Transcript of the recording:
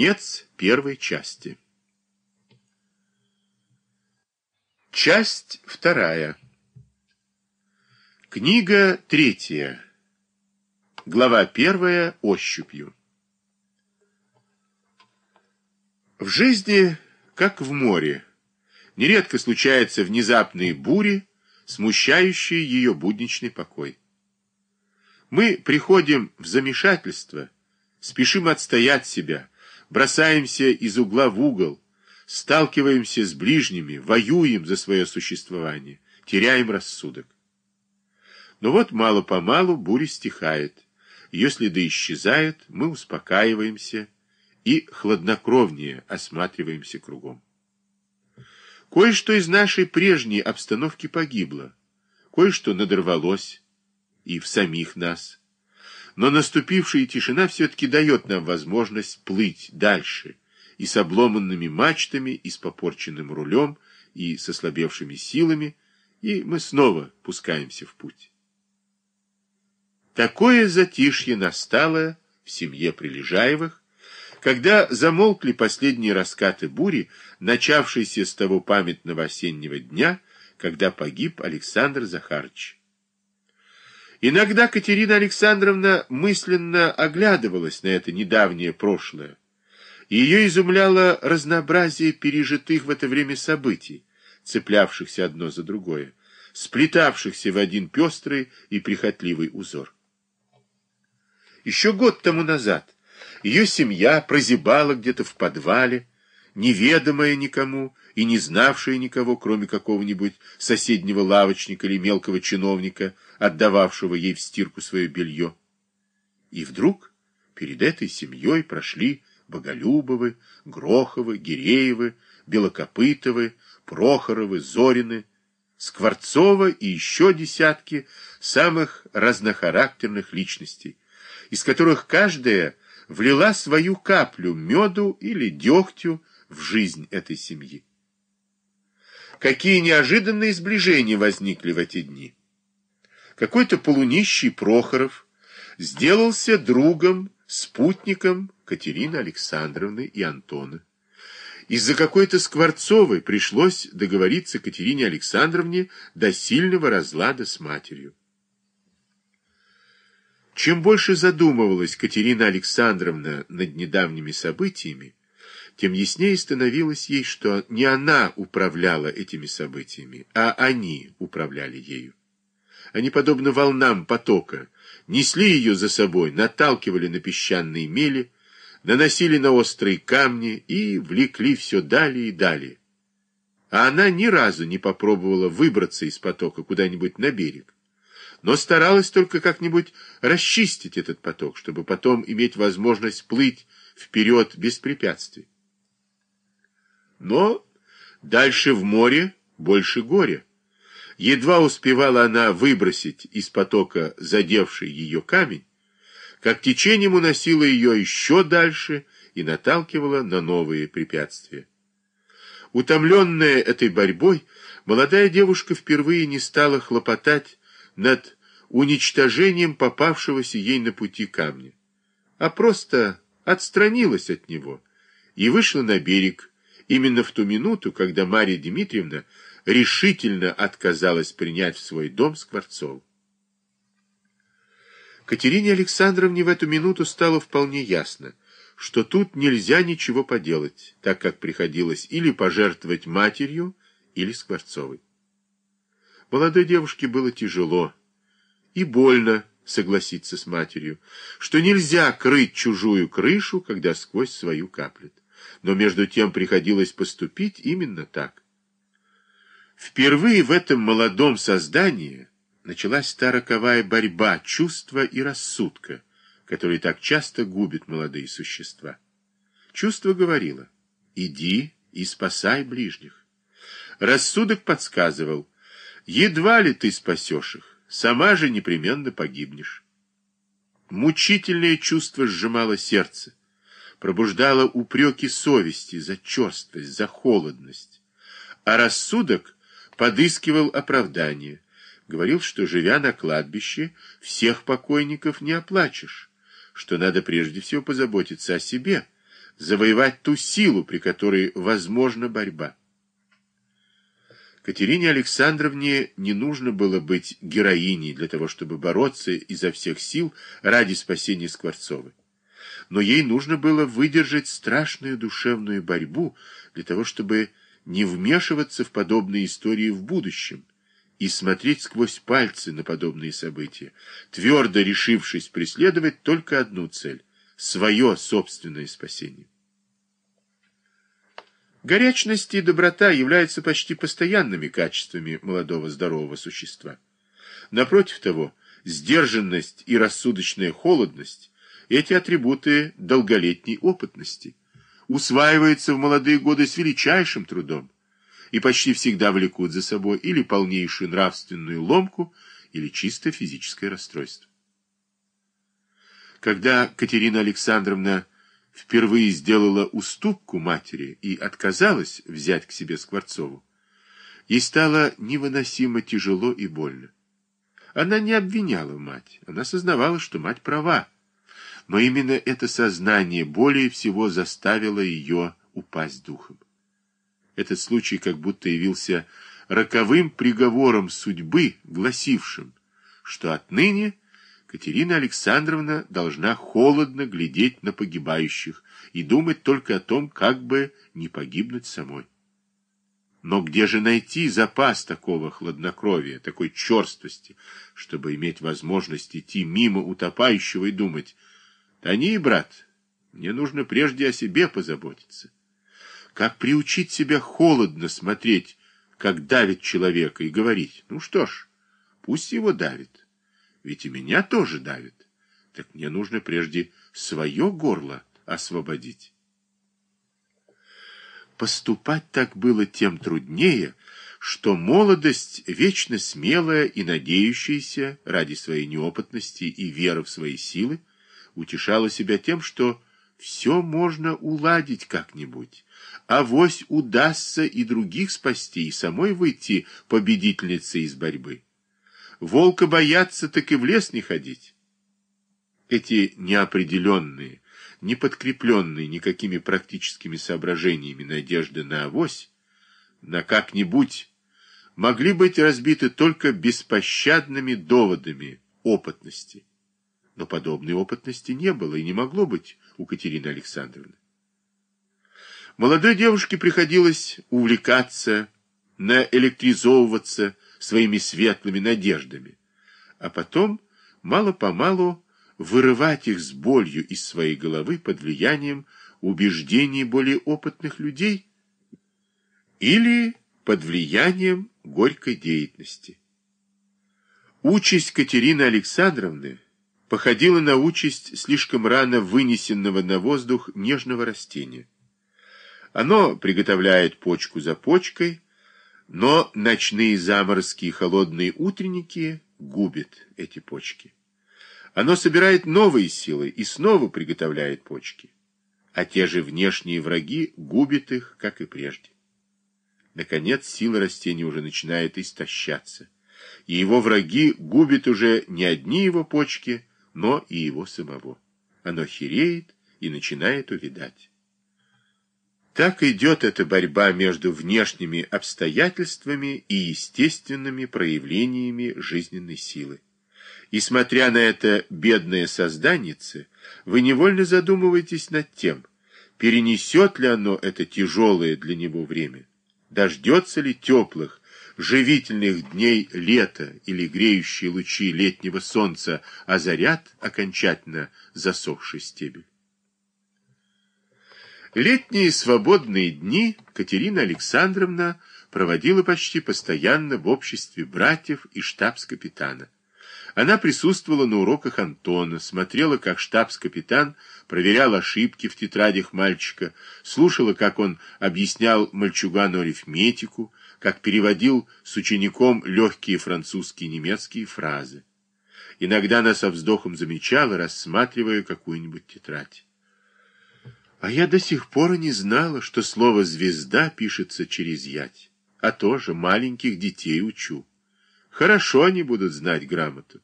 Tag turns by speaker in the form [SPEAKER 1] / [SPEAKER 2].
[SPEAKER 1] Конец первой части. Часть вторая. Книга третья. Глава первая. Ощупью. В жизни, как в море, нередко случаются внезапные бури, смущающие ее будничный покой. Мы приходим в замешательство, спешим отстоять себя, бросаемся из угла в угол, сталкиваемся с ближними, воюем за свое существование, теряем рассудок. Но вот мало-помалу буря стихает, ее следы исчезают, мы успокаиваемся и хладнокровнее осматриваемся кругом. Кое-что из нашей прежней обстановки погибло, кое-что надорвалось и в самих нас, но наступившая тишина все-таки дает нам возможность плыть дальше, и с обломанными мачтами, и с попорченным рулем, и с ослабевшими силами, и мы снова пускаемся в путь. Такое затишье настало в семье Прилежаевых, когда замолкли последние раскаты бури, начавшиеся с того памятного осеннего дня, когда погиб Александр Захарович. Иногда Катерина Александровна мысленно оглядывалась на это недавнее прошлое. Ее изумляло разнообразие пережитых в это время событий, цеплявшихся одно за другое, сплетавшихся в один пестрый и прихотливый узор. Еще год тому назад ее семья прозябала где-то в подвале, неведомая никому и не знавшая никого, кроме какого-нибудь соседнего лавочника или мелкого чиновника, отдававшего ей в стирку свое белье. И вдруг перед этой семьей прошли Боголюбовы, Гроховы, Гиреевы, Белокопытовы, Прохоровы, Зорины, Скворцова и еще десятки самых разнохарактерных личностей, из которых каждая влила свою каплю меду или дегтю в жизнь этой семьи. Какие неожиданные сближения возникли в эти дни. Какой-то полунищий Прохоров сделался другом, спутником Катерины Александровны и Антона. Из-за какой-то Скворцовой пришлось договориться Катерине Александровне до сильного разлада с матерью. Чем больше задумывалась Катерина Александровна над недавними событиями, тем яснее становилось ей, что не она управляла этими событиями, а они управляли ею. Они, подобно волнам потока, несли ее за собой, наталкивали на песчаные мели, наносили на острые камни и влекли все далее и далее. А она ни разу не попробовала выбраться из потока куда-нибудь на берег, но старалась только как-нибудь расчистить этот поток, чтобы потом иметь возможность плыть вперед без препятствий. Но дальше в море больше горя. Едва успевала она выбросить из потока задевший ее камень, как течением уносило ее еще дальше и наталкивало на новые препятствия. Утомленная этой борьбой, молодая девушка впервые не стала хлопотать над уничтожением попавшегося ей на пути камня, а просто отстранилась от него и вышла на берег, именно в ту минуту, когда Марья Дмитриевна решительно отказалась принять в свой дом Скворцов. Катерине Александровне в эту минуту стало вполне ясно, что тут нельзя ничего поделать, так как приходилось или пожертвовать матерью, или Скворцовой. Молодой девушке было тяжело и больно согласиться с матерью, что нельзя крыть чужую крышу, когда сквозь свою каплет но между тем приходилось поступить именно так. Впервые в этом молодом создании началась та роковая борьба чувства и рассудка, которые так часто губят молодые существа. Чувство говорило «иди и спасай ближних». Рассудок подсказывал «едва ли ты спасешь их, сама же непременно погибнешь». Мучительное чувство сжимало сердце пробуждала упреки совести за черствость, за холодность. А рассудок подыскивал оправдание. Говорил, что, живя на кладбище, всех покойников не оплачешь, что надо прежде всего позаботиться о себе, завоевать ту силу, при которой возможна борьба. Катерине Александровне не нужно было быть героиней для того, чтобы бороться изо всех сил ради спасения Скворцовой. Но ей нужно было выдержать страшную душевную борьбу для того, чтобы не вмешиваться в подобные истории в будущем и смотреть сквозь пальцы на подобные события, твердо решившись преследовать только одну цель — свое собственное спасение. Горячность и доброта являются почти постоянными качествами молодого здорового существа. Напротив того, сдержанность и рассудочная холодность – эти атрибуты долголетней опытности, усваиваются в молодые годы с величайшим трудом и почти всегда влекут за собой или полнейшую нравственную ломку, или чисто физическое расстройство. Когда Катерина Александровна впервые сделала уступку матери и отказалась взять к себе Скворцову, ей стало невыносимо тяжело и больно. Она не обвиняла мать, она сознавала, что мать права, но именно это сознание более всего заставило ее упасть духом. Этот случай как будто явился роковым приговором судьбы, гласившим, что отныне Катерина Александровна должна холодно глядеть на погибающих и думать только о том, как бы не погибнуть самой. Но где же найти запас такого хладнокровия, такой черствости, чтобы иметь возможность идти мимо утопающего и думать, «Да не, брат, мне нужно прежде о себе позаботиться». Как приучить себя холодно смотреть, как давит человека, и говорить, ну что ж, пусть его давит. Ведь и меня тоже давит. Так мне нужно прежде свое горло освободить. Поступать так было тем труднее, что молодость, вечно смелая и надеющаяся ради своей неопытности и веры в свои силы, утешала себя тем, что все можно уладить как-нибудь, а вось удастся и других спасти, и самой выйти победительницей из борьбы. Волка бояться, так и в лес не ходить. Эти неопределенные, не подкрепленные никакими практическими соображениями надежды на авось, на как-нибудь, могли быть разбиты только беспощадными доводами опытности. Но подобной опытности не было и не могло быть у Катерины Александровны. Молодой девушке приходилось увлекаться, наэлектризовываться, своими светлыми надеждами, а потом мало-помалу вырывать их с болью из своей головы под влиянием убеждений более опытных людей или под влиянием горькой деятельности. Участь Катерины Александровны походила на участь слишком рано вынесенного на воздух нежного растения. Оно приготовляет почку за почкой, но ночные заморозки и холодные утренники губят эти почки. Оно собирает новые силы и снова приготовляет почки. А те же внешние враги губят их, как и прежде. Наконец, сила растения уже начинает истощаться, и его враги губят уже не одни его почки, но и его самого. Оно хереет и начинает увядать. Так идет эта борьба между внешними обстоятельствами и естественными проявлениями жизненной силы. И смотря на это бедное созданице, вы невольно задумываетесь над тем, перенесет ли оно это тяжелое для него время, дождется ли теплых, живительных дней лета или греющие лучи летнего солнца озарят окончательно засохший стебель. Летние свободные дни Катерина Александровна проводила почти постоянно в обществе братьев и штабс-капитана. Она присутствовала на уроках Антона, смотрела, как штабс-капитан проверял ошибки в тетрадях мальчика, слушала, как он объяснял мальчугану арифметику, как переводил с учеником легкие французские и немецкие фразы. Иногда она со вздохом замечала, рассматривая какую-нибудь тетрадь. А я до сих пор не знала, что слово «звезда» пишется через ять. А тоже маленьких детей учу. Хорошо они будут знать грамоту.